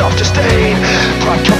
self-disdain. Pride